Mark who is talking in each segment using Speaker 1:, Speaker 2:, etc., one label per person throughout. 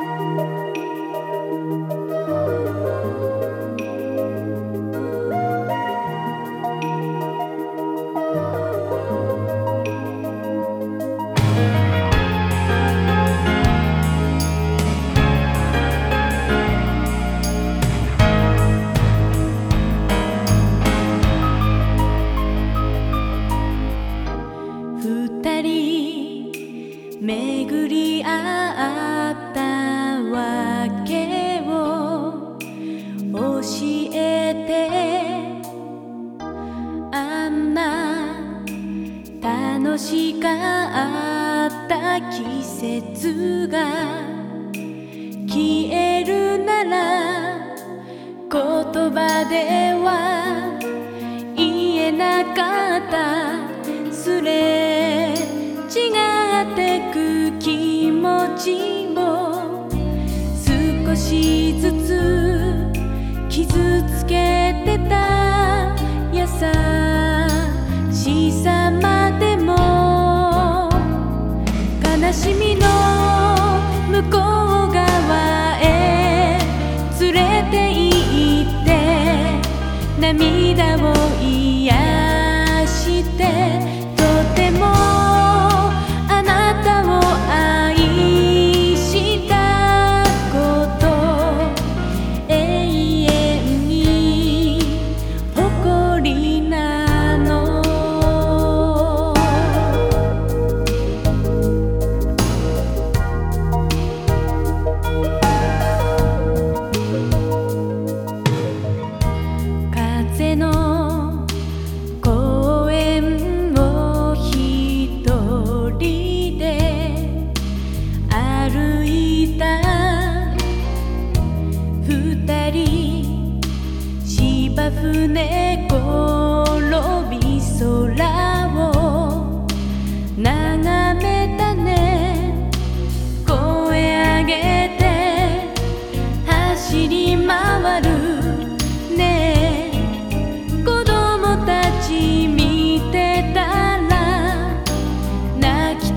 Speaker 1: 二人巡り合ったわけを教えてあんな楽しかった季節が消えるなら言葉では言えなかったすれ違ってく気持ちしずつ傷つけてた優しさまでも悲しみの向こう側へ連れて行って涙を癒して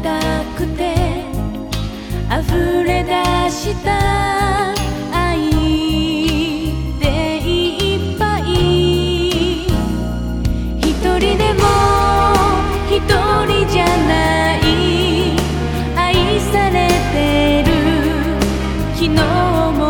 Speaker 1: たくて溢れ出した。昨日も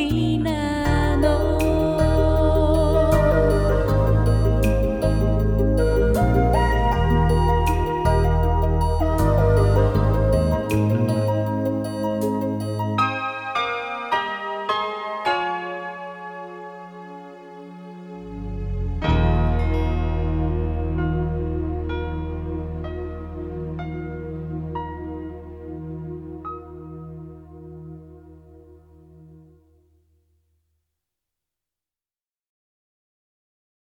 Speaker 1: করিনি